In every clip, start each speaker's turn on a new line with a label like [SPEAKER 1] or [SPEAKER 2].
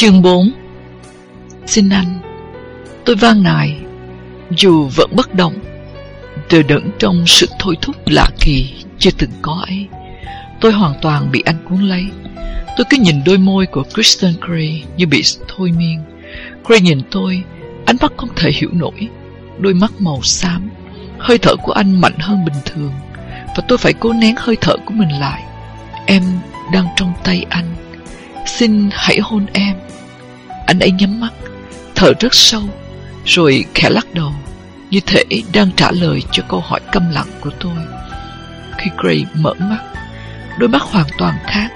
[SPEAKER 1] Chương 4 Xin anh, Tôi van nài, Dù vẫn bất động Đờ đẫn trong sự thôi thúc lạ kỳ Chưa từng có ấy. Tôi hoàn toàn bị anh cuốn lấy. Tôi cứ nhìn đôi môi của Kristen Gray Như bị thôi miên. Gray nhìn tôi, Ánh mắt không thể hiểu nổi. Đôi mắt màu xám, Hơi thở của anh mạnh hơn bình thường, Và tôi phải cố nén hơi thở của mình lại. Em đang trong tay anh. Xin hãy hôn em. Anh ấy nhắm mắt Thở rất sâu Rồi khẽ lắc đầu Như thể đang trả lời cho câu hỏi câm lặng của tôi Khi Gray mở mắt Đôi mắt hoàn toàn khác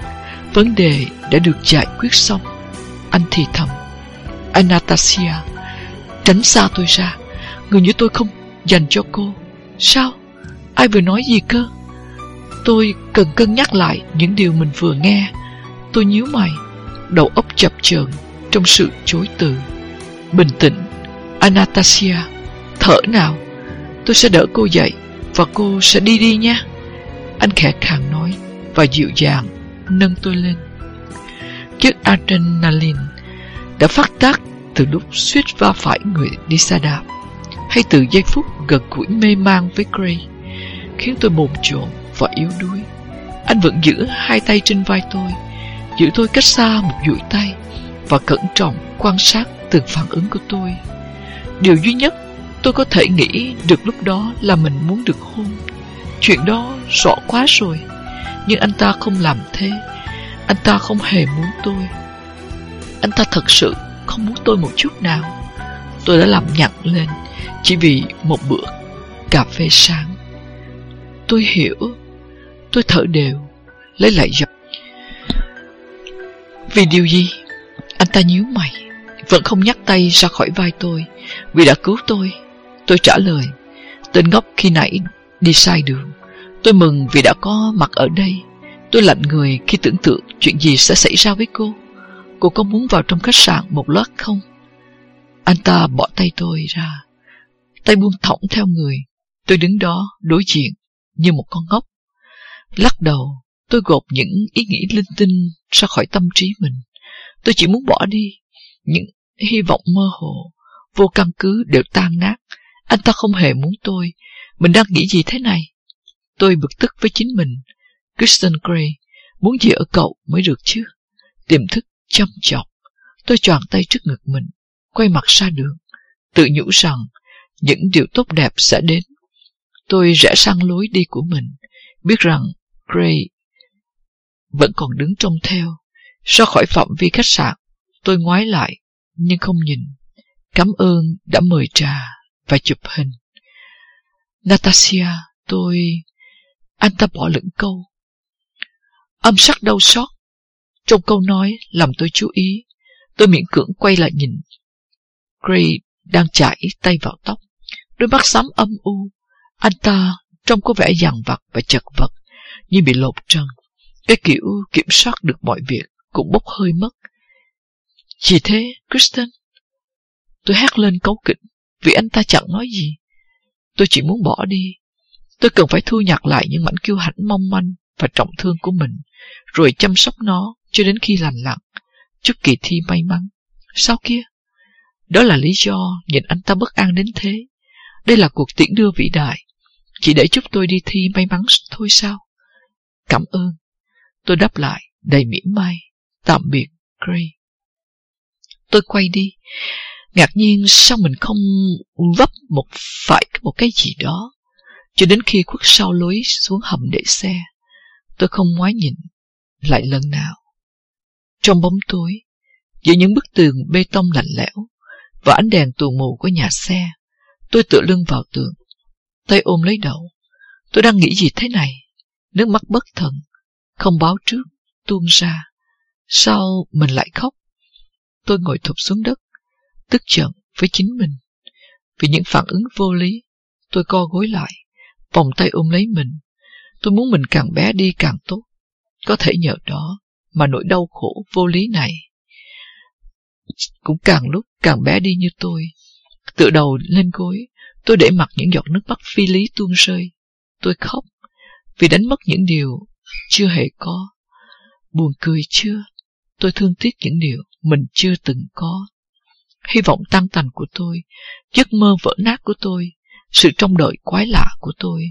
[SPEAKER 1] Vấn đề đã được giải quyết xong Anh thì thầm Anastasia Tránh xa tôi ra Người như tôi không dành cho cô Sao? Ai vừa nói gì cơ? Tôi cần cân nhắc lại những điều mình vừa nghe. Tôi nhíu mày, đầu óc chập chờn trong sự chối từ. Bình tĩnh, Anastasia, thở nào. Tôi sẽ đỡ cô dậy và cô sẽ đi đi nha. Anh khẽ khàng nói và dịu dàng nâng tôi lên. Chiếc adrenaline đã phát tác từ lúc suýt va phải người đi xa đạp hay từ giây phút gần gũi mê mang với Gray khiến tôi bồn chồn và yếu đuối. Anh vẫn giữ hai tay trên vai tôi, giữ tôi cách xa một dụi tay và cẩn trọng quan sát từng phản ứng của tôi. Điều duy nhất tôi có thể nghĩ được lúc đó là mình muốn được hôn. Chuyện đó rõ quá rồi, nhưng anh ta không làm thế. Anh ta không hề muốn tôi. Anh ta thật sự không muốn tôi một chút nào. Tôi đã làm nhặt lên chỉ vì một bữa cà phê sáng. Tôi hiểu Tôi thở đều Lấy lại giọng. Vì điều gì anh ta nhíu mày Vẫn không nhắc tay ra khỏi vai tôi. Vì đã cứu tôi Tôi trả lời Tên ngốc khi nãy đi sai đường. Tôi mừng vì đã có mặt ở đây. Tôi lạnh người khi tưởng tượng Chuyện gì sẽ xảy ra với cô. Cô có muốn vào trong khách sạn một lát không? Anh ta bỏ tay tôi ra. Tay buông thõng theo người. Tôi đứng đó đối diện Như một con ngốc. Lắc đầu, tôi gột những ý nghĩ linh tinh ra khỏi tâm trí mình. Tôi chỉ muốn bỏ đi. Những hy vọng mơ hồ, vô căn cứ đều tan nát. Anh ta không hề muốn tôi. Mình đang nghĩ gì thế này? Tôi bực tức với chính mình. Kristen Gray, muốn gì ở cậu mới được chứ? Tiềm thức chăm chọc. Tôi tròn tay trước ngực mình, quay mặt ra đường, tự nhủ rằng những điều tốt đẹp sẽ đến. Tôi rẽ sang lối đi của mình, biết rằng Gray vẫn còn đứng trông theo. Ra khỏi phạm vi khách sạn, tôi ngoái lại, nhưng không nhìn. Cảm ơn đã mời trà và chụp hình. Natasha, tôi... Anh ta bỏ lửng câu. Âm sắc đau xót. Trong câu nói làm tôi chú ý. Tôi miễn cưỡng quay lại nhìn. Gray đang chải tay vào tóc. Đôi mắt xám âm u. Anh ta trông có vẻ dằn vặt và chật vật như bị lột trần. Cái kiểu kiểm soát được mọi việc cũng bốc hơi mất. Chỉ thế, Kristen? Tôi hét lên cấu kỉnh vì anh ta chẳng nói gì. Tôi chỉ muốn bỏ đi. Tôi cần phải thu nhặt lại những mảnh kiêu hãnh mong manh và trọng thương của mình, rồi chăm sóc nó cho đến khi lành lặn, chúc kỳ thi may mắn. sao kia? Đó là lý do nhìn anh ta bất an đến thế. Đây là cuộc tiễn đưa vĩ đại. Chỉ để chúc tôi đi thi may mắn thôi sao? Cảm ơn. Tôi đáp lại, đầy mỉm mai. Tạm biệt, Gray. Tôi quay đi. Ngạc nhiên sao mình không vấp một phải một cái gì đó. Cho đến khi khuất sau lối xuống hầm để xe. Tôi không ngoái nhìn lại lần nào. Trong bóng tối, giữa những bức tường bê tông lạnh lẽo và ánh đèn tù mù của nhà xe, tôi tựa lưng vào tường, tay ôm lấy đầu. Tôi đang nghĩ gì thế này? Nước mắt bất thần, không báo trước, tuôn ra. Sau mình lại khóc. Tôi ngồi thụp xuống đất, tức giận với chính mình. Vì những phản ứng vô lý, tôi co gối lại, vòng tay ôm lấy mình. Tôi muốn mình càng bé đi càng tốt. Có thể nhờ đó mà nỗi đau khổ vô lý này cũng càng lúc càng bé đi như tôi. Tựa đầu lên gối, tôi để mặc những giọt nước mắt phi lý tuôn rơi. Tôi khóc vì đánh mất những điều chưa hề có. Buồn cười chưa? Tôi thương tiếc những điều mình chưa từng có. Hy vọng tan tành của tôi, giấc mơ vỡ nát của tôi, sự trông đợi quái lạ của tôi.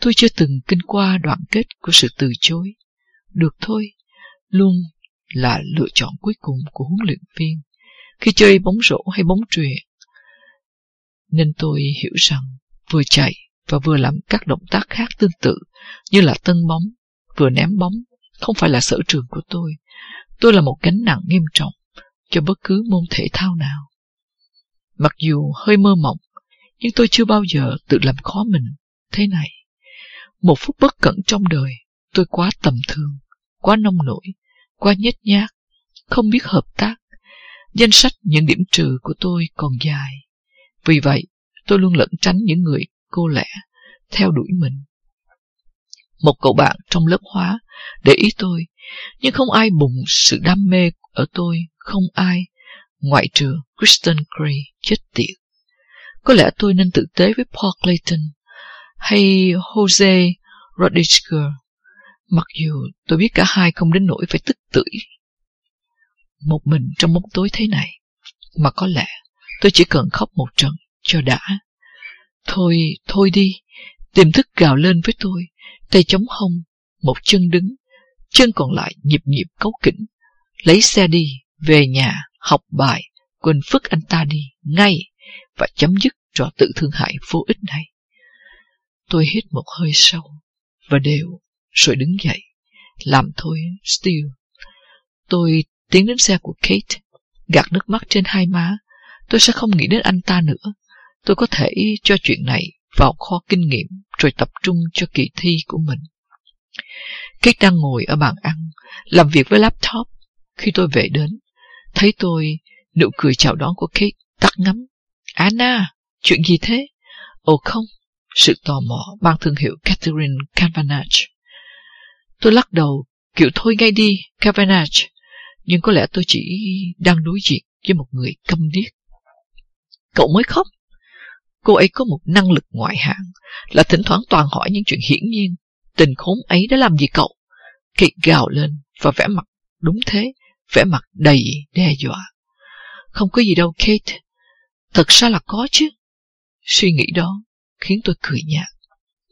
[SPEAKER 1] Tôi chưa từng kinh qua đoạn kết của sự từ chối. Được thôi, luôn là lựa chọn cuối cùng của huấn luyện viên khi chơi bóng rổ hay bóng truyền. Nên tôi hiểu rằng vừa chạy và vừa làm các động tác khác tương tự như là tân bóng, vừa ném bóng không phải là sở trường của tôi. Tôi là một gánh nặng nghiêm trọng cho bất cứ môn thể thao nào. Mặc dù hơi mơ mộng, nhưng tôi chưa bao giờ tự làm khó mình thế này. Một phút bất cẩn trong đời, tôi quá tầm thường, quá nông nổi, quá nhét nhác, không biết hợp tác. Danh sách những điểm trừ của tôi còn dài. Vì vậy, tôi luôn lẩn tránh những người cô lẻ, theo đuổi mình. Một cậu bạn trong lớp hóa để ý tôi, nhưng không ai bùng sự đam mê ở tôi, không ai, ngoại trừ Kristen Gray chết tiệt. Có lẽ tôi nên tử tế với Paul Clayton hay Jose Rodriguez, mặc dù tôi biết cả hai không đến nỗi phải tức tưởi. Một mình trong bóng tối thế này, mà có lẽ tôi chỉ cần khóc một trận cho đã. Thôi, thôi đi, tiềm thức gào lên với tôi, tay chống hông, một chân đứng, chân còn lại nhịp nhịp cấu kỉnh, lấy xe đi, về nhà, học bài, quên phức anh ta đi, ngay, và chấm dứt trò tự thương hại vô ích này. Tôi hít một hơi sâu, và đều, rồi đứng dậy, làm thôi, Steele. Tôi tiến đến xe của Kate, gạt nước mắt trên hai má, tôi sẽ không nghĩ đến anh ta nữa. Tôi có thể cho chuyện này vào kho kinh nghiệm rồi tập trung cho kỳ thi của mình. Kate đang ngồi ở bàn ăn, làm việc với laptop. Khi tôi về đến, thấy tôi, nụ cười chào đón của Kate tắt ngắm. Anna, chuyện gì thế? Ồ không, sự tò mò mang thương hiệu Catherine Cavanagh. Tôi lắc đầu, kiểu thôi ngay đi, Cavanagh. Nhưng có lẽ tôi chỉ đang đối diện với một người câm điếc. Cậu mới khóc. Cô ấy có một năng lực ngoại hạng là thỉnh thoảng toàn hỏi những chuyện hiển nhiên. Tình khốn ấy đã làm gì cậu? Kate gào lên và vẽ mặt đúng thế, vẽ mặt đầy đe dọa. Không có gì đâu Kate, thật ra là có chứ. Suy nghĩ đó khiến tôi cười nhạt.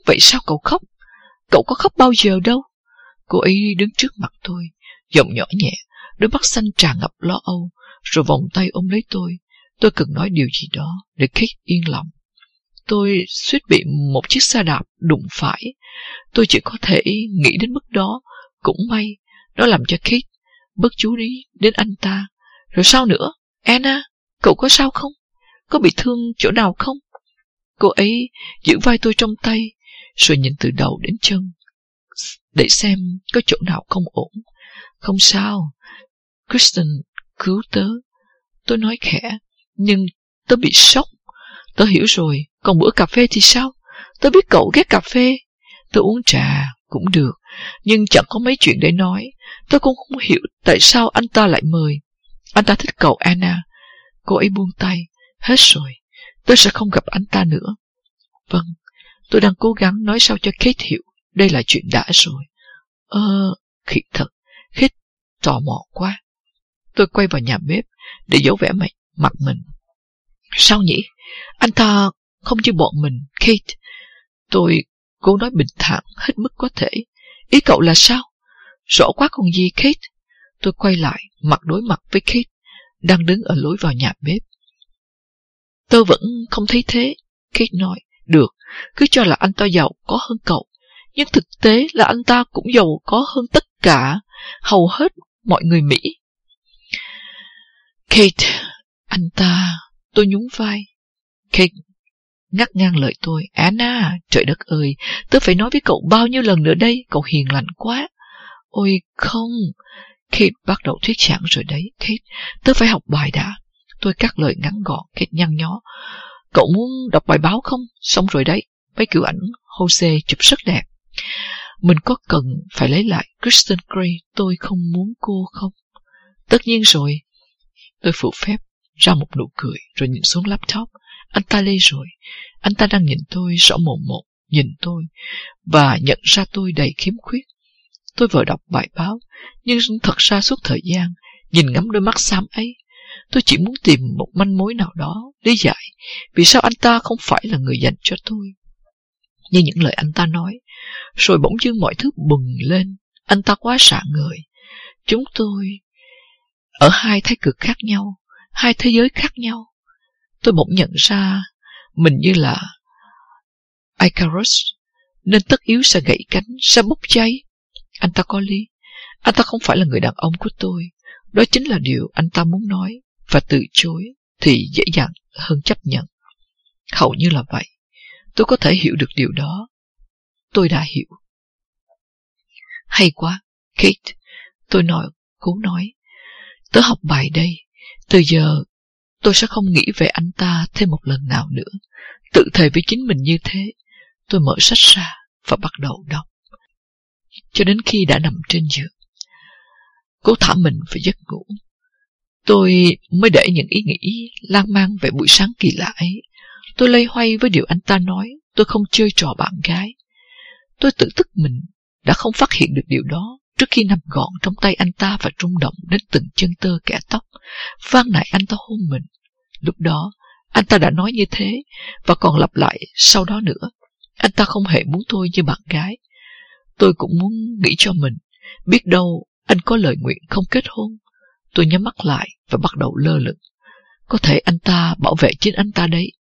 [SPEAKER 1] Vậy sao cậu khóc? Cậu có khóc bao giờ đâu? Cô ấy đứng trước mặt tôi, giọng nhỏ nhẹ, đôi mắt xanh tràn ngập lo âu, rồi vòng tay ôm lấy tôi. Tôi cần nói điều gì đó để Kate yên lòng. Tôi suýt bị một chiếc xe đạp đụng phải. Tôi chỉ có thể nghĩ đến mức đó. Cũng may, nó làm cho Kate bất chú ý đến anh ta. Rồi sao nữa? Anna, cậu có sao không? Có bị thương chỗ nào không? Cô ấy giữ vai tôi trong tay, rồi nhìn từ đầu đến chân, để xem có chỗ nào không ổn. Không sao, Kristen cứu tớ. Tôi nói khẽ, nhưng tớ bị sốc. Tớ hiểu rồi, còn bữa cà phê thì sao? Tớ biết cậu ghét cà phê. Tớ uống trà, cũng được, nhưng chẳng có mấy chuyện để nói. Tớ cũng không hiểu tại sao anh ta lại mời. Anh ta thích cậu Anna. Cô ấy buông tay. Hết rồi. Tôi sẽ không gặp anh ta nữa. Vâng, tôi đang cố gắng nói sao cho Kate hiểu. Đây là chuyện đã rồi. Ờ, khỉ thật. Kate tò mò quá. Tôi quay vào nhà bếp để giấu vẻ mặt mình. Sao nhỉ? Anh ta không như bọn mình, Kate. Tôi cố nói bình thản hết mức có thể. Ý cậu là sao? Rõ quá còn gì, Kate? Tôi quay lại, mặt đối mặt với Kate, đang đứng ở lối vào nhà bếp. Tôi vẫn không thấy thế. Kate nói, được, cứ cho là anh ta giàu có hơn cậu. Nhưng thực tế là anh ta cũng giàu có hơn tất cả, hầu hết mọi người Mỹ. Kate, anh ta, tôi nhún vai. Kate ngắt ngang lời tôi. Anna, trời đất ơi, tôi phải nói với cậu bao nhiêu lần nữa đây, cậu hiền lành quá. Ôi không, Kate bắt đầu thuyết giảng rồi đấy. Kate, tôi phải học bài đã. Tôi cắt lời ngắn gọn, Kate nhăn nhó. Cậu muốn đọc bài báo không? Xong rồi đấy, mấy kiểu ảnh Jose chụp rất đẹp. Mình có cần phải lấy lại Kristen Gray tôi không muốn cô không? Tất nhiên rồi. Tôi phụ phép ra một nụ cười rồi nhìn xuống laptop. Anh ta lê rồi. Anh ta đang nhìn tôi rõ mồm một, nhìn tôi và nhận ra tôi đầy khiếm khuyết. tôi vừa đọc bài báo, nhưng thật ra suốt thời gian, nhìn ngắm đôi mắt xám ấy, tôi chỉ muốn tìm một manh mối nào đó, lý giải vì sao anh ta không phải là người dành cho tôi. Như những lời anh ta nói, rồi bỗng dưng mọi thứ bừng lên, anh ta quá sạ người. Chúng tôi ở hai thái cực khác nhau, hai thế giới khác nhau. Tôi bỗng nhận ra mình như là Icarus, nên tất yếu sẽ gãy cánh, sẽ bốc cháy. Anh ta có lý. Anh ta không phải là người đàn ông của tôi. Đó chính là điều anh ta muốn nói, và từ chối thì dễ dàng hơn chấp nhận. Hầu như là vậy. Tôi có thể hiểu được điều đó. Tôi đã hiểu. Hay quá, Kate. Tôi nói, cố nói. Tớ học bài đây. Từ giờ, tôi sẽ không nghĩ về anh ta thêm một lần nào nữa. Tự thề với chính mình như thế. Tôi mở sách ra và bắt đầu đọc. Cho đến khi đã nằm trên giường. Cố thả mình vào giấc ngủ. Tôi mới để những ý nghĩ lan man về buổi sáng kỳ lạ ấy. Tôi lây hoay với điều anh ta nói. Tôi không chơi trò bạn gái. Tôi tự tức mình đã không phát hiện được điều đó trước khi nằm gọn trong tay anh ta và rung động đến từng chân tơ kẻ tóc. vang lại anh ta hôn mình. Lúc đó, anh ta đã nói như thế và còn lặp lại sau đó nữa. Anh ta không hề muốn tôi như bạn gái. Tôi cũng muốn nghĩ cho mình. Biết đâu anh có lời nguyện không kết hôn. Tôi nhắm mắt lại và bắt đầu lơ lửng. Có thể anh ta bảo vệ chính anh ta đấy.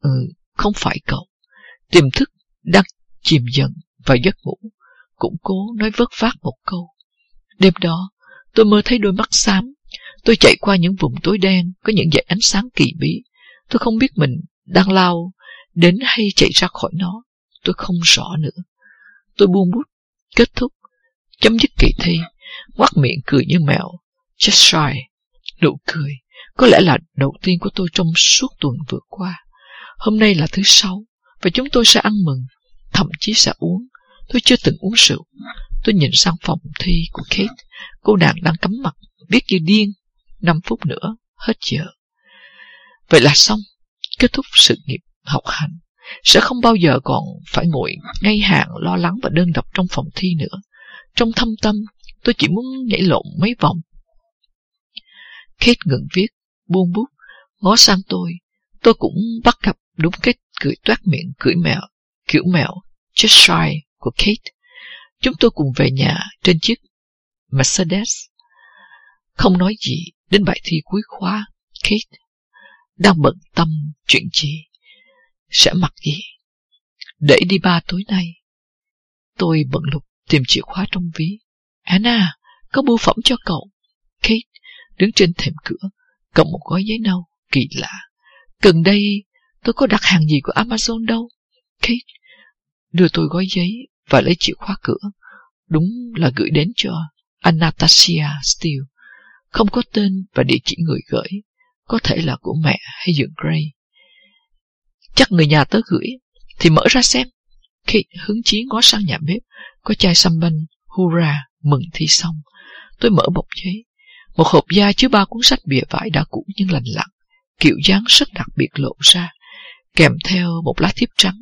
[SPEAKER 1] Ừ, không phải cậu. Tiềm thức đang chìm dần vào giấc ngủ. Cũng cố nói vớt vát một câu. Đêm đó, tôi mơ thấy đôi mắt xám. Tôi chạy qua những vùng tối đen, có những dải ánh sáng kỳ bí. Tôi không biết mình đang lao đến hay chạy ra khỏi nó. Tôi không rõ nữa. Tôi buông bút, kết thúc, chấm dứt kỳ thi, ngoác miệng cười như mèo. cheshire shy, nụ cười, có lẽ là đầu tiên của tôi trong suốt tuần vừa qua. Hôm nay là thứ sáu, và chúng tôi sẽ ăn mừng, thậm chí sẽ uống. Tôi chưa từng uống rượu. Tôi nhìn sang phòng thi của Kate. Cô nàng đang cắm mặt, viết như điên. Năm phút nữa, hết giờ. Vậy là xong, kết thúc sự nghiệp học hành. Sẽ không bao giờ còn phải ngồi ngay hàng lo lắng và đơn độc trong phòng thi nữa. Trong thâm tâm, tôi chỉ muốn nhảy lộn mấy vòng. Kate ngừng viết, buông bút, ngó sang tôi. Tôi cũng bắt gặp đúng cách cười toát miệng cười mèo, kiểu mèo, just shy của Kate. Chúng tôi cùng về nhà trên chiếc Mercedes. Không nói gì đến bài thi cuối khóa, Kate đang bận tâm chuyện gì, sẽ mặc gì. Để đi ba tối nay, tôi bận lục tìm chìa khóa trong ví. Anna, có bưu phẩm cho cậu. Kate đứng trên thềm cửa, cầm một gói giấy nâu, kỳ lạ. Gần đây, tôi có đặt hàng gì của Amazon đâu. Kate đưa tôi gói giấy và lấy chìa khóa cửa. Đúng là gửi đến cho Anastasia Steele. Không có tên và địa chỉ người gửi. Có thể là của mẹ hay dượng Gray. Chắc người nhà tớ gửi. Thì mở ra xem. khi hứng chí ngó sang nhà bếp. Có chai xăm banh, hurra, mừng thi xong. Tôi mở bọc giấy. Một hộp da chứa ba cuốn sách bìa vải đã cũ nhưng lành lặn. Kiểu dáng rất đặc biệt lộ ra. Kèm theo một lá thiếp trắng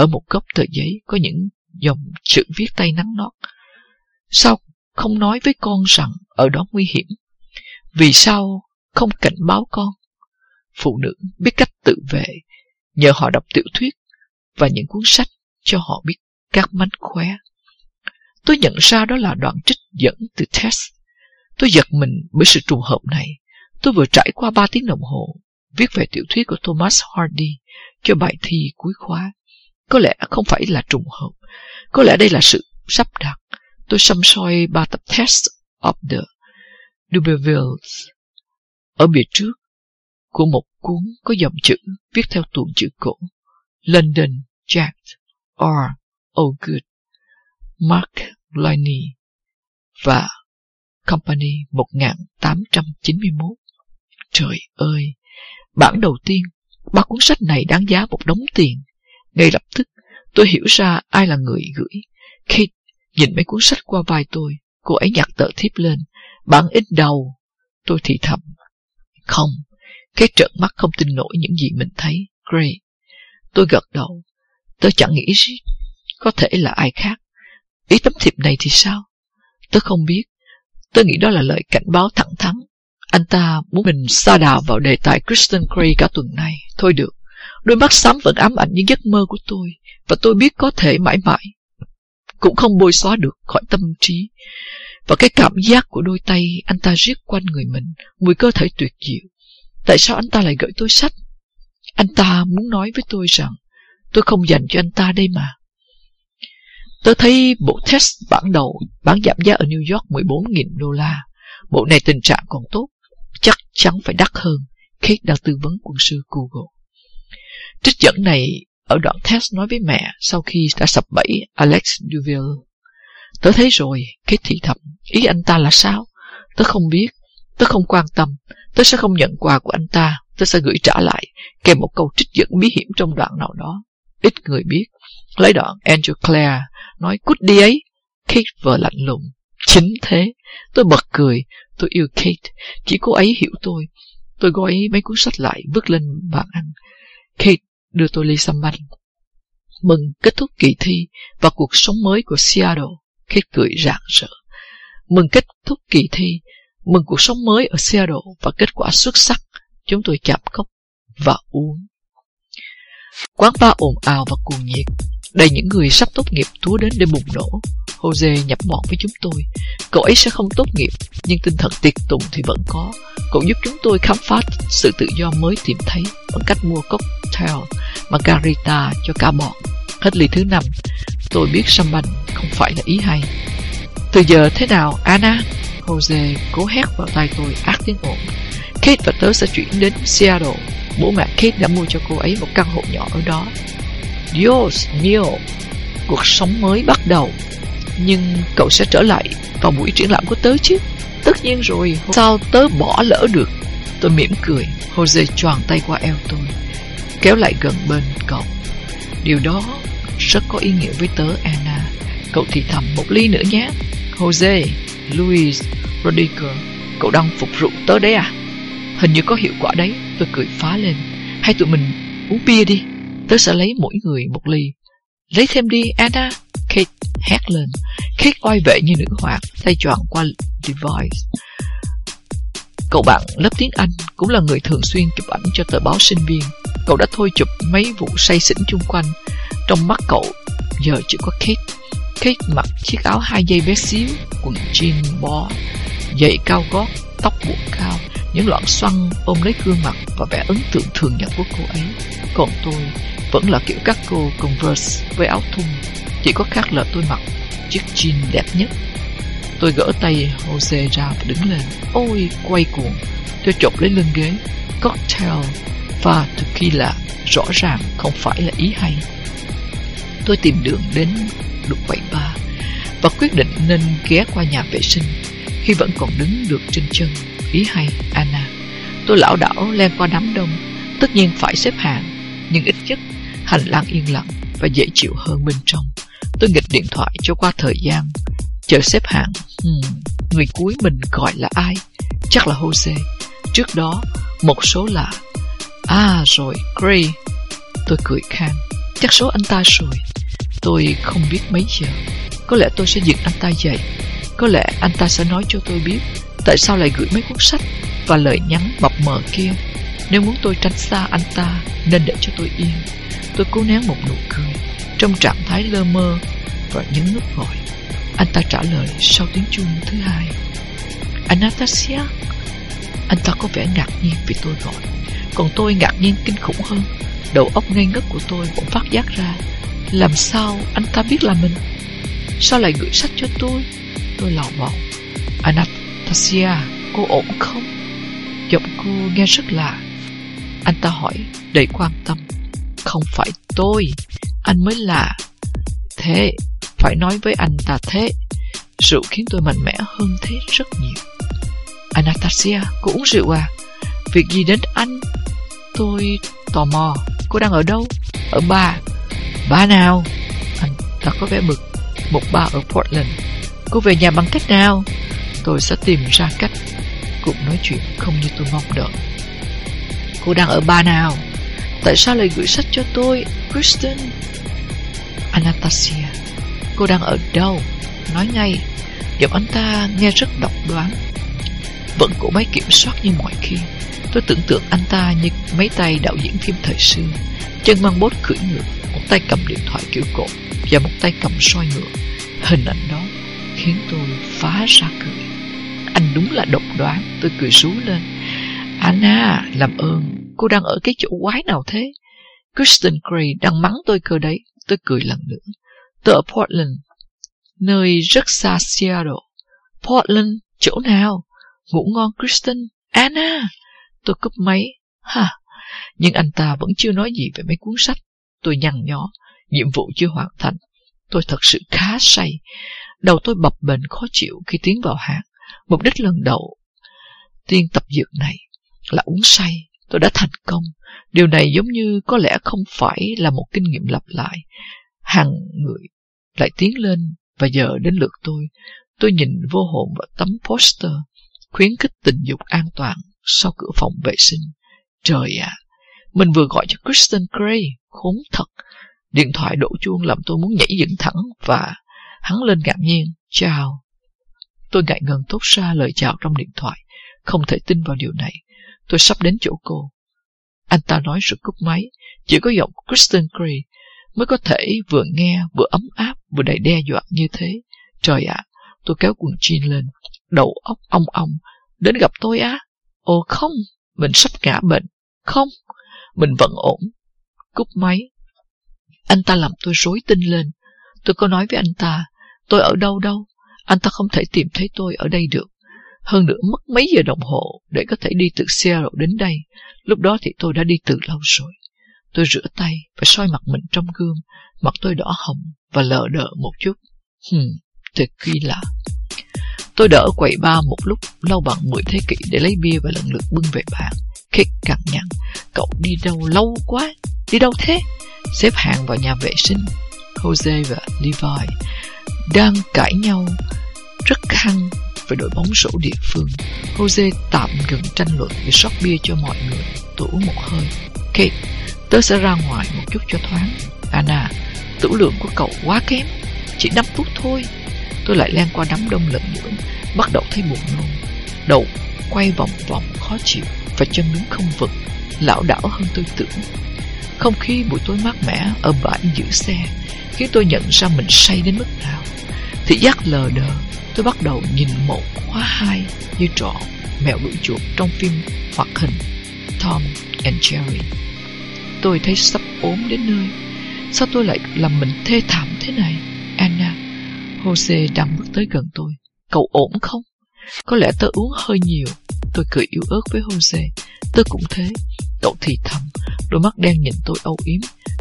[SPEAKER 1] ở một góc tờ giấy có những dòng chữ viết tay nắng nót. Sao không nói với con rằng ở đó nguy hiểm? Vì sao không cảnh báo con? Phụ nữ biết cách tự vệ, nhờ họ đọc tiểu thuyết và những cuốn sách cho họ biết các mánh khóe. Tôi nhận ra đó là đoạn trích dẫn từ test. Tôi giật mình bởi sự trùng hợp này. Tôi vừa trải qua 3 tiếng đồng hồ viết về tiểu thuyết của Thomas Hardy cho bài thi cuối khóa. Có lẽ không phải là trùng hợp. Có lẽ đây là sự sắp đặt. Tôi xăm soi ba tập test of the Dubervilles ở bìa trước của một cuốn có dòng chữ viết theo tuồng chữ cổ London Jack R. Ogood Mark Liney và Company 1891. Trời ơi! Bản đầu tiên, ba cuốn sách này đáng giá một đống tiền. Ngay lập tức, tôi hiểu ra ai là người gửi. Kate nhìn mấy cuốn sách qua vai tôi, cô ấy nhặt tờ thiếp lên. Bản ít đầu. Tôi thì thầm. Không, cái trợn mắt không tin nổi những gì mình thấy. Gray. Tôi gật đầu. Tôi chẳng nghĩ gì. Có thể là ai khác. Ý tấm thiệp này thì sao? Tớ không biết. Tớ nghĩ đó là lời cảnh báo thẳng thắn. Anh ta muốn mình xa đào vào đề tài Kristen Gray cả tuần này. Thôi được. Đôi mắt xám vẫn ám ảnh những giấc mơ của tôi. Và tôi biết có thể mãi mãi cũng không bôi xóa được khỏi tâm trí. Và cái cảm giác của đôi tay anh ta riết quanh người mình, mùi cơ thể tuyệt diệu. Tại sao anh ta lại gửi tôi sách? Anh ta muốn nói với tôi rằng tôi không dành cho anh ta đây mà. Tôi thấy bộ test bản đầu bán giảm giá ở New York 14.000 đô la. Bộ này tình trạng còn tốt, chắc chắn phải đắt hơn. Kate đã tư vấn quân sư Google. Trích dẫn này ở đoạn test nói với mẹ sau khi đã sập bẫy Alex Duville. Tớ thấy rồi, Kate thị thầm. Ý anh ta là sao? Tớ không biết. Tớ không quan tâm. Tớ sẽ không nhận quà của anh ta. Tớ sẽ gửi trả lại, kèm một câu trích dẫn bí hiểm trong đoạn nào đó. Ít người biết. Lấy đoạn Angel Clare nói cút đi ấy. Kate vừa lạnh lùng. Chính thế. Tôi bật cười. Tôi yêu Kate. Chỉ cô ấy hiểu tôi. Tôi gói mấy cuốn sách lại, vứt lên bàn ăn. Kate đưa tôi ly xăm banh. Mừng kết thúc kỳ thi và cuộc sống mới của Seattle. khi cười rạng rỡ. Mừng kết thúc kỳ thi, mừng cuộc sống mới ở Seattle và kết quả xuất sắc. Chúng tôi chạm cốc và uống. Quán bar ồn ào và cuồng nhiệt, đầy những người sắp tốt nghiệp túa đến để bùng nổ. Jose nhập mọt với chúng tôi. Cậu ấy sẽ không tốt nghiệp, nhưng tinh thần tiệc tùng thì vẫn có. Cậu giúp chúng tôi khám phá sự tự do mới tìm thấy bằng cách mua cocktail margarita cho cả bọn. Hết ly thứ năm, tôi biết sambanh không phải là ý hay. Từ giờ thế nào, Anna? Jose cố hét vào tay tôi ác tiếng ồn. Kate và tớ sẽ chuyển đến Seattle. Bố mẹ Kate đã mua cho cô ấy một căn hộ nhỏ ở đó. Dios mio, cuộc sống mới bắt đầu. Nhưng cậu sẽ trở lại vào buổi triển lãm của tớ chứ? Tất nhiên rồi, sao tớ bỏ lỡ được? Tôi mỉm cười, Jose choàng tay qua eo tôi, kéo lại gần bên cậu. Điều đó rất có ý nghĩa với tớ, Anna. Cậu thì thầm một ly nữa nhé. Jose, Luis, Rodrigo, cậu đang phục rượu tớ đấy à? Hình như có hiệu quả đấy, tôi cười phá lên. Hay tụi mình uống bia đi, tớ sẽ lấy mỗi người một ly. Lấy thêm đi, Anna. Kate hét lên. Kate oai vệ như nữ hoàng, tay tròn qua device. Cậu bạn lớp tiếng Anh cũng là người thường xuyên chụp ảnh cho tờ báo sinh viên. Cậu đã thôi chụp mấy vụ say xỉn chung quanh. Trong mắt cậu giờ chỉ có Kate. Kate mặc chiếc áo hai dây bé xíu, quần jean bó, giày cao gót, tóc buộc cao, những lọn xoăn ôm lấy gương mặt và vẻ ấn tượng thường nhật của cô ấy. Còn tôi vẫn là kiểu các cô Converse với áo thun, chỉ có khác là tôi mặc chiếc jean đẹp nhất. Tôi gỡ tay Jose ra và đứng lên. Ôi, quay cuồng. Tôi chộp lấy lưng ghế. Cocktail và tequila rõ ràng không phải là ý hay. Tôi tìm đường đến đục quậy ba và quyết định nên ghé qua nhà vệ sinh khi vẫn còn đứng được trên chân. Ý hay, Anna. Tôi lão đảo len qua đám đông. Tất nhiên phải xếp hàng, nhưng ít nhất hành lang yên lặng và dễ chịu hơn bên trong. Tôi nghịch điện thoại cho qua thời gian. Chờ xếp hàng, hmm, người cuối mình gọi là ai? Chắc là Jose. Trước đó, một số là... À rồi, Gray. Tôi cười khang Chắc số anh ta rồi. Tôi không biết mấy giờ. Có lẽ tôi sẽ giật anh ta dậy. Có lẽ anh ta sẽ nói cho tôi biết tại sao lại gửi mấy cuốn sách và lời nhắn mập mờ kia. Nếu muốn tôi tránh xa anh ta, nên để cho tôi yên. Tôi cố nén một nụ cười, trong trạng thái lơ mơ và nhấn nút gọi. Anh ta trả lời sau tiếng chuông thứ hai. Anastasia. Anh ta có vẻ ngạc nhiên vì tôi gọi. Còn tôi ngạc nhiên kinh khủng hơn. Đầu óc ngây ngất của tôi cũng phát giác ra. Làm sao anh ta biết là mình? Sao lại gửi sách cho tôi? Tôi lò vọng. Anastasia, cô ổn không? Giọng cô nghe rất lạ. Anh ta hỏi đầy quan tâm. Không phải tôi, anh mới lạ. Thế, phải nói với anh ta thế. Rượu khiến tôi mạnh mẽ hơn thế rất nhiều. À, Anastasia, cô uống rượu à? Việc gì đến anh? Tôi tò mò, cô đang ở đâu? Ở ba. Ba nào? Anh ta có vẻ bực. Một ba ở Portland. Cô về nhà bằng cách nào? Tôi sẽ tìm ra cách. Cuộc nói chuyện không như tôi mong đợi. Cô đang ở ba nào? Tại sao lại gửi sách cho tôi, Kristen? Anastasia, cô đang ở đâu? nói ngay Giọng anh ta nghe rất độc đoán Vẫn cổ máy kiểm soát như mọi khi Tôi tưởng tượng anh ta như mấy tay đạo diễn phim thời xưa Chân mang bốt cưỡi ngựa Một tay cầm điện thoại kiểu cổ Và một tay cầm soi ngựa Hình ảnh đó khiến tôi phá ra cười anh đúng là độc đoán. Tôi cười sú lên. Anna, làm ơn. Cô đang ở cái chỗ quái nào thế? Kristen Gray đang mắng tôi cơ đấy. Tôi cười lần nữa. Tôi ở Portland Nơi rất xa Seattle. Portland, chỗ nào? Ngủ ngon Kristen. Anna Tôi cúp máy. Ha Nhưng anh ta vẫn chưa nói gì về mấy cuốn sách. Tôi nhăn nhó. Nhiệm vụ chưa hoàn thành. Tôi thật sự khá say. Đầu tôi bập bềnh khó chịu khi tiến vào hàng Mục đích lần đầu Tiên tập dược này Là uống say. Tôi đã thành công. Điều này giống như có lẽ không phải là một kinh nghiệm lặp lại. Hàng người lại tiến lên Và giờ đến lượt tôi. Tôi nhìn vô hồn vào tấm poster Khuyến khích tình dục an toàn Sau cửa phòng vệ sinh. Trời ạ! Mình vừa gọi cho Kristen Gray Khốn thật. Điện thoại đổ chuông làm tôi muốn nhảy dựng thẳng Và hắn lên ngạc nhiên. Chào Tôi ngại ngần thốt ra lời chào trong điện thoại, Không thể tin vào điều này. Tôi sắp đến chỗ cô. Anh ta nói rồi cúp máy. Chỉ có giọng Kristen Gray Mới có thể vừa nghe vừa ấm áp, Vừa đầy đe dọa như thế. Trời ạ, Tôi kéo quần jean lên. Đầu óc ong ong. Đến gặp tôi á? Ồ, không. Mình sắp ngã bệnh. Không. Mình vẫn ổn. Cúp máy. Anh ta làm tôi rối tinh lên. Tôi có nói với anh ta, Tôi ở đâu đâu? Anh ta không thể tìm thấy tôi ở đây được. Hơn nữa mất mấy giờ đồng hồ Để có thể đi từ Seattle đến đây. Lúc đó thì tôi đã đi từ lâu rồi. Tôi rửa tay và soi mặt mình trong gương. Mặt tôi đỏ hồng và lờ đờ một chút. Hừm, thật kỳ lạ. Tôi đỡ quậy ba một lúc lâu bằng 10 thế kỷ để lấy bia và lần lượt bưng về bàn. Kate cằn nhằn, cậu đi đâu lâu quá, đi đâu thế? Xếp hàng vào nhà vệ sinh. Jose và Levi đang cãi nhau rất hăng về đội bóng rổ địa phương. Jose tạm ngừng tranh luận để rót bia cho mọi người. Tôi uống một hơi. Kate, tớ sẽ ra ngoài một chút cho thoáng. Anna, tử lượng của cậu quá kém, chỉ 5 phút thôi. Tôi lại len qua đám đông lần nữa Bắt đầu thấy buồn nôn Đầu quay vòng vòng khó chịu Và chân đứng không vững Lão đảo hơn tôi tưởng Không khí buổi tối mát mẻ ở bãi giữ xe Khiến tôi nhận ra mình say đến mức nào Thị giác lờ đờ Tôi bắt đầu nhìn một khóa hai Như trọ mèo đuổi chuột trong phim hoạt hình Tom and Jerry Tôi thấy sắp ốm đến nơi Sao tôi lại làm mình thê thảm thế này Anna Jose đang bước tới gần tôi. Cậu ổn không? Có lẽ tớ uống hơi nhiều. Tôi cười yếu ớt với Jose. Tớ cũng thế. Cậu thì thầm, đôi mắt đen nhìn tôi âu yếm.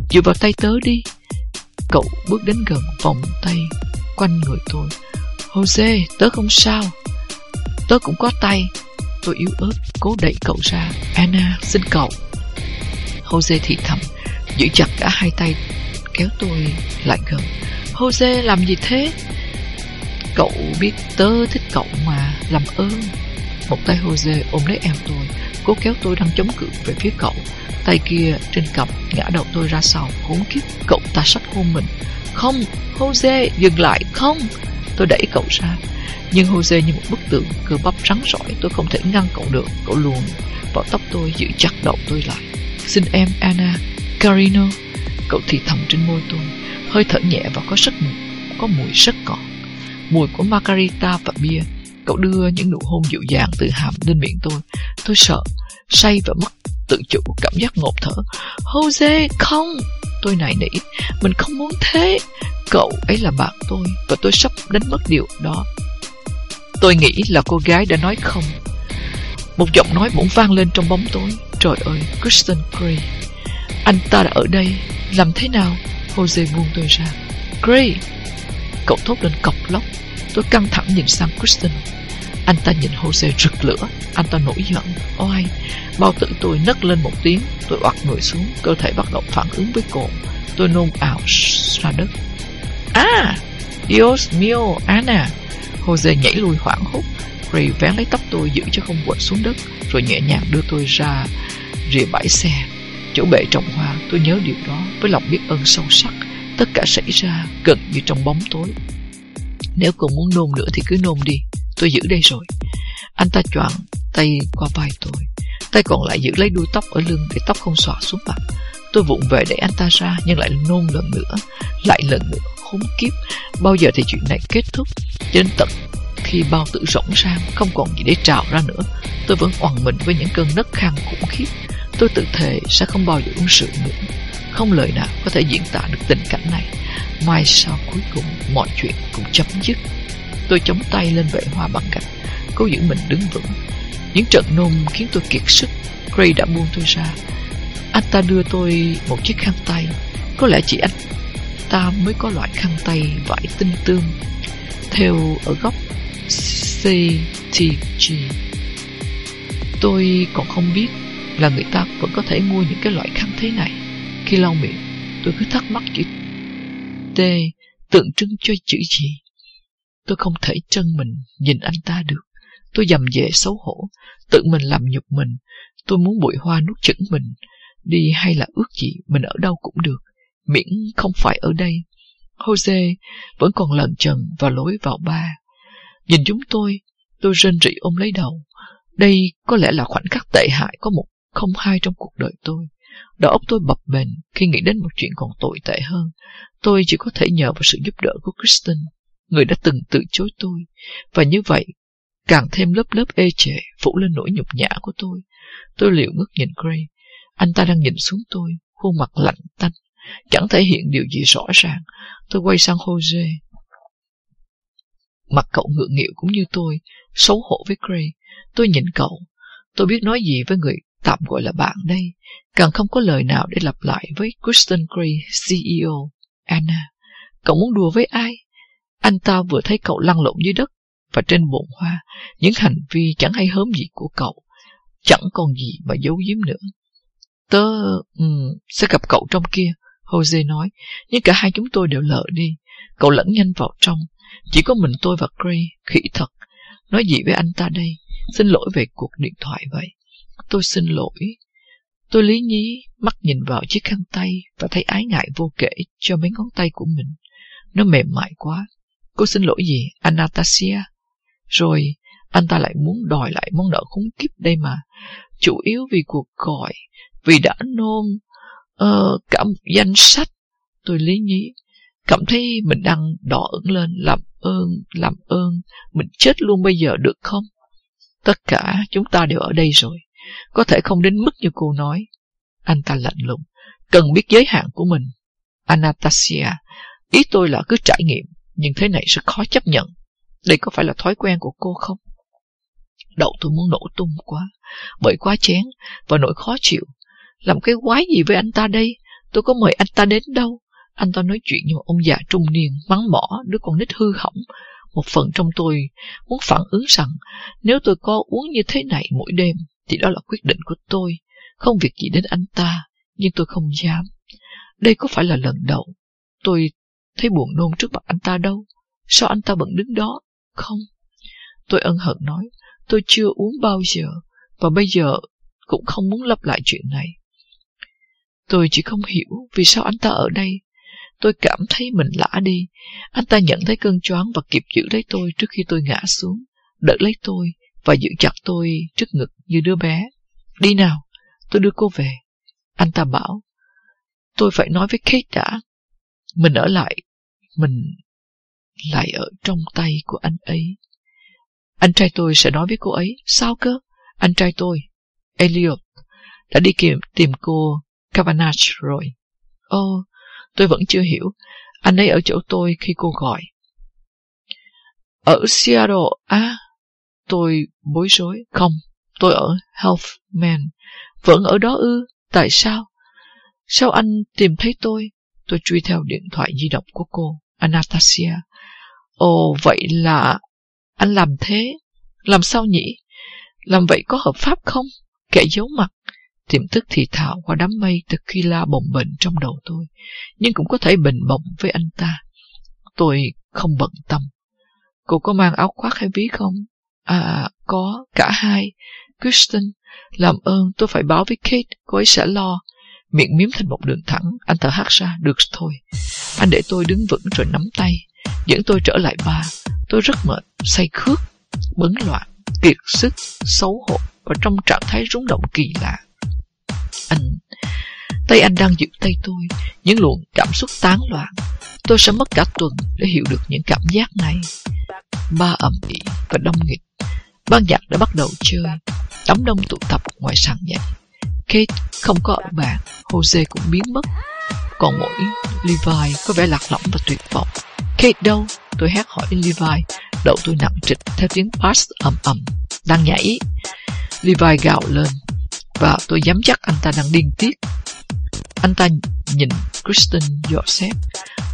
[SPEAKER 1] Dựa vào tay tớ đi. Cậu bước đến gần vòng tay quanh người tôi. Jose, tớ không sao. Tớ cũng có tay. Tôi yếu ớt, cố đẩy cậu ra. Anna, xin cậu. Jose thì thầm, giữ chặt cả hai tay kéo tôi lại gần. Jose làm gì thế? Cậu biết tớ thích cậu mà, làm ơn. Một tay Jose ôm lấy eo tôi, cố kéo tôi đang chống cự về phía cậu. Tay kia trên cặp ngã đầu tôi ra sau, khốn kiếp, cậu ta sắp hôn mình. Không, Jose, dừng lại, không. Tôi đẩy cậu ra. Nhưng Jose như một bức tượng, cơ bắp rắn rỏi, tôi không thể ngăn cậu được. Cậu luồn vào tóc tôi, giữ chặt đầu tôi lại. Xin em, Anna, Carino. Cậu thì thầm trên môi tôi hơi thở nhẹ và có sức có mùi rất cỏ mùi của margarita và bia cậu đưa những nụ hôn dịu dàng từ hàm lên miệng tôi tôi sợ say và mất tự chủ cảm giác ngột thở. Jose, không. Tôi này nỉ. Mình không muốn thế. Cậu ấy là bạn tôi và tôi sắp đánh mất điều đó. Tôi nghĩ là cô gái đã nói không. Một giọng nói bỗng vang lên trong bóng tối. Trời ơi Kristen Gray anh ta đã ở đây. Làm thế nào? Jose buông tôi ra. Gray Cậu thốt lên cọc lóc. Tôi căng thẳng nhìn sang Kristen anh ta nhìn Jose rực lửa. Anh ta nổi giận. Oai Bao tử tôi nấc lên một tiếng. Tôi oặt người xuống. Cơ thể bắt đầu phản ứng với cồn. Tôi nôn ảo ra đất. À Dios mio, Anna. Jose nhảy lùi hoảng hốt. Ray vén lấy tóc tôi giữ cho không quật xuống đất, Rồi nhẹ nhàng đưa tôi ra Rìa bãi xe. Chỗ bệ trồng hoa tôi nhớ điều đó Với lòng biết ơn sâu sắc. Tất cả xảy ra gần như trong bóng tối. Nếu còn muốn nôn nữa thì cứ nôn đi. Tôi giữ đây rồi. Anh ta choàng tay qua vai tôi. Tay còn lại giữ lấy đuôi tóc ở lưng Để tóc không xõa xuống mặt. Tôi vụng về để anh ta ra, Nhưng lại nôn lần nữa, Lại lần nữa khốn kiếp. Bao giờ thì chuyện này kết thúc? Đến tận khi bao tử rỗng sang, Không còn gì để trào ra nữa, Tôi vẫn oằn mình với những cơn nấc khang khủng khiếp. Tôi tự thề sẽ không bao giờ uống rượu nữa. Không lời nào có thể diễn tả được tình cảnh này. Mai sau cuối cùng, mọi chuyện cũng chấm dứt. Tôi chống tay lên vệ hoa bằng gạch Cố giữ mình đứng vững. Những trận nôn khiến tôi kiệt sức. Gray đã buông tôi ra. Anh ta đưa tôi một chiếc khăn tay. Có lẽ chỉ anh ta mới có loại khăn tay vải tinh tương Theo ở góc CTG Tôi còn không biết là người ta vẫn có thể mua những cái loại khăn thế này. Khi lau miệng, Tôi cứ thắc mắc chữ T tượng trưng cho chữ gì? Tôi không thể chân mình nhìn anh ta được. Tôi dầm dễ xấu hổ, Tự mình làm nhục mình. Tôi muốn bụi hoa nuốt chửng mình. Đi hay là ước gì, mình ở đâu cũng được. Miễn không phải ở đây. Jose vẫn còn lần trần và lối vào ba. Nhìn chúng tôi Tôi rên rỉ ôm lấy đầu. Đây có lẽ là khoảnh khắc tệ hại Có một không hai trong cuộc đời tôi. Đầu óc tôi bập bềnh khi nghĩ đến một chuyện còn tồi tệ hơn. Tôi chỉ có thể nhờ vào sự giúp đỡ của Kristen. Người đã từng từ chối tôi. Và như vậy, Càng thêm lớp lớp ê trẻ Phủ lên nỗi nhục nhã của tôi. Tôi liệu ngước nhìn Gray. Anh ta đang nhìn xuống tôi, Khuôn mặt lạnh tanh. Chẳng thể hiện điều gì rõ ràng. Tôi quay sang Jose. Mặt cậu ngượng nghịu cũng như tôi, Xấu hổ với Gray. Tôi nhìn cậu. Tôi biết nói gì với người tạm gọi là bạn đây. Càng không có lời nào để lặp lại với Kristen Gray CEO Anna, Cậu muốn đùa với ai? Anh ta vừa thấy cậu lăn lộn dưới đất Và trên bồn hoa Những hành vi chẳng hay hớm gì của cậu Chẳng còn gì mà giấu giếm nữa. Tớ um, sẽ gặp cậu trong kia Jose nói. Nhưng cả hai chúng tôi đều lỡ đi. Cậu lẫn nhanh vào trong. Chỉ có mình tôi và Gray khỉ thật. Nói gì với anh ta đây? Xin lỗi về cuộc điện thoại vậy. Tôi xin lỗi. Tôi lý nhí mắt nhìn vào chiếc khăn tay Và thấy ái ngại vô kể cho mấy ngón tay của mình. Nó mềm mại quá. Cô xin lỗi gì Anastasia? Rồi anh ta lại muốn đòi lại món nợ khốn kiếp đây mà. Chủ yếu vì cuộc gọi Vì đã nôn ờ, uh, Cả một danh sách. Tôi lý nhí Cảm thấy mình đang đỏ ửng lên Làm ơn, làm ơn. Mình chết luôn bây giờ được không? Tất cả chúng ta đều ở đây rồi. Có thể không đến mức như cô nói. Anh ta lạnh lùng. Cần biết giới hạn của mình. Anastasia Ý tôi là cứ trải nghiệm. Nhưng thế này rất khó chấp nhận. Đây có phải là thói quen của cô không? Đậu tôi muốn nổ tung quá. Bởi quá chén Và nỗi khó chịu. Làm cái quái gì với anh ta đây? Tôi có mời anh ta đến đâu? Anh ta nói chuyện như một ông già trung niên, Mắng mỏ, đứa con nít hư hỏng. Một phần trong tôi muốn phản ứng rằng, Nếu tôi có uống như thế này mỗi đêm, Thì đó là quyết định của tôi. Không việc gì đến anh ta, Nhưng tôi không dám. Đây có phải là lần đầu Tôi thấy buồn nôn trước mặt anh ta đâu. Sao anh ta vẫn đứng đó? Không. Tôi ân hận nói, Tôi chưa uống bao giờ, Và bây giờ cũng không muốn lặp lại chuyện này. Tôi chỉ không hiểu Vì sao anh ta ở đây. Tôi cảm thấy mình lã đi. Anh ta nhận thấy cơn choáng và kịp giữ lấy tôi Trước khi tôi ngã xuống, Đỡ lấy tôi và giữ chặt tôi trước ngực như đứa bé. Đi nào, Tôi đưa cô về. Anh ta bảo, Tôi phải nói với Kate đã. Mình ở lại. Mình lại ở trong tay của anh ấy. Anh trai tôi sẽ nói với cô ấy Sao cơ? Anh trai tôi Elliot Đã đi tìm, tìm cô Kavanagh rồi. Ồ oh, Tôi vẫn chưa hiểu Anh ấy ở chỗ tôi khi cô gọi. Ở Seattle À Tôi bối rối. Không Tôi ở Healthman. Vẫn ở đó ư? Tại sao? Sao anh tìm thấy tôi? Tôi truy theo điện thoại di động của cô. Anastasia Ồ vậy là Anh làm thế Làm sao nhỉ Làm vậy có hợp pháp không Kẻ giấu mặt Tiềm thức thì thảo qua đám mây tequila bồng bềnh trong đầu tôi, nhưng cũng có thể bình bồng với anh ta. Tôi không bận tâm. Cô có mang áo khoác hay ví không? À, có, cả hai. Kristen, làm ơn tôi phải báo với Kate, cô ấy sẽ lo. Miệng miếm thành một đường thẳng, anh thở hắt ra, được thôi. Anh để tôi đứng vững rồi nắm tay. dẫn tôi trở lại ba. Tôi rất mệt, say khước, bấn loạn, kiệt sức, xấu hổ và trong trạng thái rung động kỳ lạ. Anh, tay anh đang giữ tay tôi, những luồng cảm xúc tán loạn. Tôi sẽ mất cả tuần để hiểu được những cảm giác này. Ba ẩm ĩ và đông nghịch. Ban nhạc đã bắt đầu chơi. Đám đông tụ tập ngoài sàn nhạc Kate không có ở bàn, Jose cũng biến mất. Còn mỗi Levi có vẻ lạc lõng và tuyệt vọng. Kate đâu? Tôi hét hỏi Levi. Đậu tôi nặng trịch theo tiếng bass ầm ầm. Đang nhảy. Levi gào lên. Và tôi dám chắc anh ta đang điên tiết. Anh ta nhìn Kristen Joseph.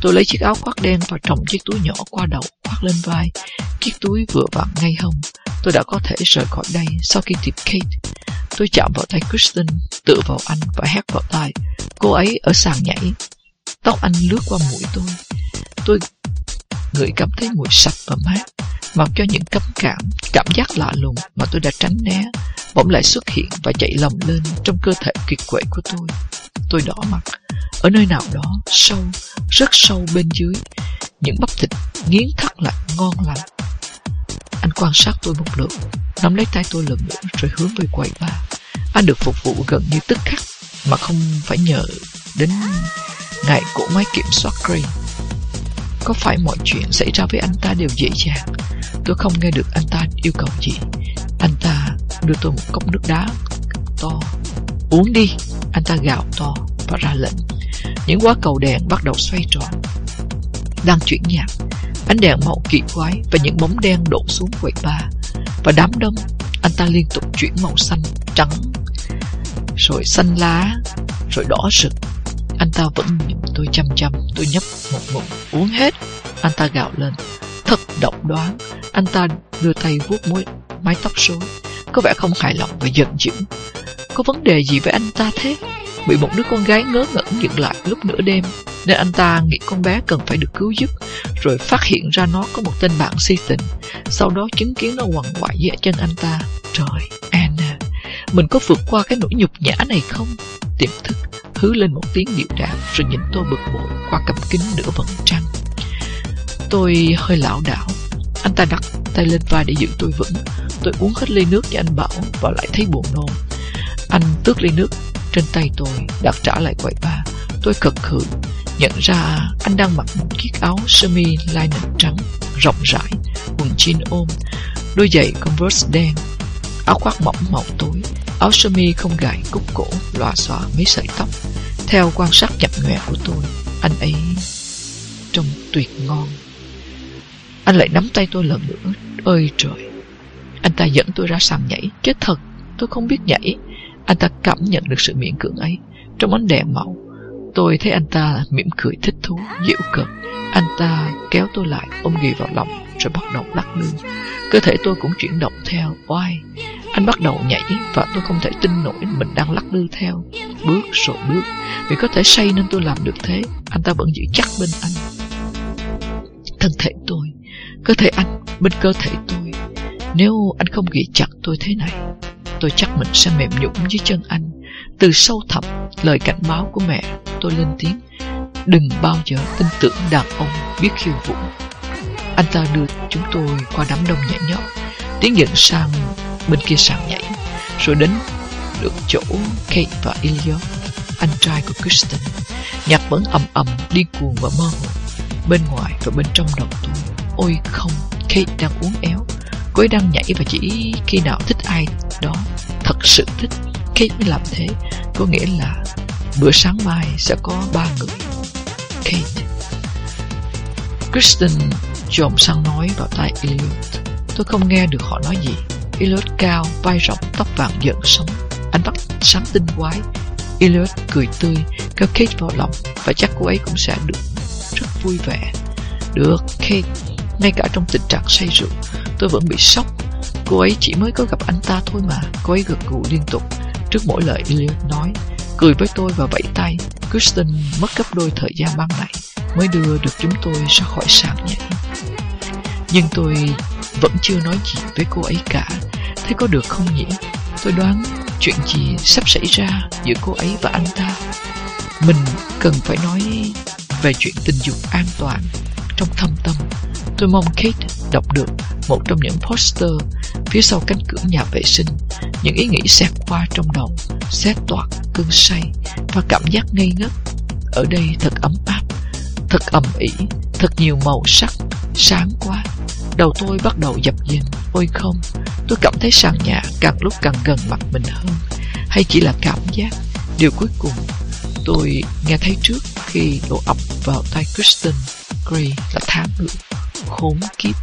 [SPEAKER 1] Tôi lấy chiếc áo khoác đen và trồng chiếc túi nhỏ qua đầu, khoác lên vai. Chiếc túi vừa vặn ngay hông. Tôi đã có thể rời khỏi đây sau khi tìm Kate. Tôi chạm vào tay Kristen, tựa vào anh và hét vào tai. Cô ấy ở sàn nhảy. Tóc anh lướt qua mũi tôi. Tôi ngửi cảm thấy mùi sạch và mát, mặc cho những cấm cảm, cảm giác lạ lùng mà tôi đã tránh né, bỗng lại xuất hiện và chạy lồng lên trong cơ thể kiệt quệ của tôi. Tôi đỏ mặt, ở nơi nào đó, sâu, rất sâu bên dưới, những bắp thịt nghiến thắt lại ngon lành. Anh quan sát tôi một lượt, nắm lấy tay tôi lần nữa rồi hướng về quầy bar. Anh được phục vụ gần như tức khắc mà không phải nhờ đến ngày cổ máy kiểm soát Gray. Có phải mọi chuyện xảy ra với anh ta đều dễ dàng? Tôi không nghe được anh ta yêu cầu gì. Anh ta đưa tôi một cốc nước đá to. Uống đi, anh ta gào to và ra lệnh. Những quả cầu đèn bắt đầu xoay tròn. Đang chuyển nhạc, ánh đèn màu kỳ quái và những bóng đen đổ xuống quầy bar. Và đám đông, anh ta liên tục chuyển màu xanh, trắng, rồi xanh lá, rồi đỏ rực. Anh ta vẫn nhìn tôi chăm chăm, tôi nhấp một ngụm, uống hết. Anh ta gào lên, thật độc đoán. Anh ta đưa tay vuốt mối mái tóc rối, có vẻ không hài lòng và giận dữ. Có vấn đề gì với anh ta thế? Bị một đứa con gái ngớ ngẩn dựng lại lúc nửa đêm, nên anh ta nghĩ con bé cần phải được cứu giúp, rồi phát hiện ra nó có một tên bạn si tình. Sau đó chứng kiến nó quằn quại dưới chân anh ta. Trời, Anna, mình có vượt qua cái nỗi nhục nhã này không? Tiềm thức hứ lên một tiếng điệu đạm rồi nhìn tôi bực bội qua cặp kính nửa vầng trăng. Tôi hơi lảo đảo. Anh ta đặt tay lên vai để giữ tôi vững. Tôi uống hết ly nước cho anh bảo và lại thấy buồn nôn. Anh tước ly nước trên tay tôi, đặt trả lại quầy ba. Tôi cực khử, nhận ra anh đang mặc một chiếc áo sơ mi linen trắng, rộng rãi, quần jean ôm, đôi giày Converse đen, áo khoác mỏng màu tối, áo sơ mi không gài cúc cổ, lòa xòa mấy sợi tóc. Theo quan sát nhập nhòe của tôi, anh ấy trông tuyệt ngon. Anh lại nắm tay tôi lần nữa, ơi trời. Anh ta dẫn tôi ra sàn nhảy, chết thật, tôi không biết nhảy. Anh ta cảm nhận được sự miễn cưỡng ấy trong ánh đèn màu. Tôi thấy anh ta mỉm cười thích thú, dịu cực Anh ta kéo tôi lại, ôm ghì vào lòng, rồi bắt đầu lắc lư. Cơ thể tôi cũng chuyển động theo, oai. Anh bắt đầu nhảy và tôi không thể tin nổi mình đang lắc lư theo. Bước rồi bước. Vì có thể say nên tôi làm được thế. Anh ta vẫn giữ chắc bên anh. Thân thể tôi, cơ thể anh bên cơ thể tôi. Nếu anh không ghi chặt tôi thế này, tôi chắc mình sẽ mềm nhũn dưới chân anh. Từ sâu thẳm, lời cảnh báo của mẹ, tôi lên tiếng. Đừng bao giờ tin tưởng đàn ông biết khiêu vũ. Anh ta đưa chúng tôi qua đám đông nhảy nhót, tiến dần sang bên kia sàn nhảy, rồi đến được chỗ Kate và Elliot, anh trai của Kristen. Nhạc vẫn ầm ầm, điên cuồng và mơ hồ. Bên ngoài và bên trong đầu tôi, ôi không, Kate đang uống éo. Cô ấy đang nhảy và chỉ khi nào thích ai đó, thật sự thích, Kate mới làm thế. Có nghĩa là bữa sáng mai sẽ có ba người. Kate. Kristen trồm sang nói vào tai Elliot. Tôi không nghe được họ nói gì. Elliot cao, vai rộng, tóc vàng giận sống. Ánh mắt sáng tinh quái. Elliot cười tươi, kéo Kate vào lòng và chắc cô ấy cũng sẽ được rất vui vẻ. Được, Kate, ngay cả trong tình trạng say rượu, tôi vẫn bị sốc. Cô ấy chỉ mới có gặp anh ta thôi mà. Cô ấy gật gù liên tục trước mỗi lời Elliot nói, cười với tôi và vẫy tay. Kristen mất gấp đôi thời gian ban nãy mới đưa được chúng tôi ra khỏi sàn nhảy. Nhưng tôi vẫn chưa nói gì với cô ấy cả. Thế có được không nhỉ? Tôi đoán chuyện gì sắp xảy ra giữa cô ấy và anh ta. Mình cần phải nói về chuyện tình dục an toàn. trong thâm tâm. Tôi mong Kate đọc được một trong những poster phía sau cánh cửa nhà vệ sinh. Những ý nghĩ xẹt qua trong đầu, xét toạc, cơn say và cảm giác ngây ngất. Ở đây thật ấm áp, thật ẩm ỉ thật nhiều màu sắc, sáng quá. Đầu tôi bắt đầu dập dềnh. Ôi không, tôi cảm thấy sàn nhà càng lúc càng gần mặt mình hơn. Hay chỉ là cảm giác. Điều cuối cùng tôi nghe thấy trước khi đổ ập vào tay Kristen Gray là tháng nữa. HomeKit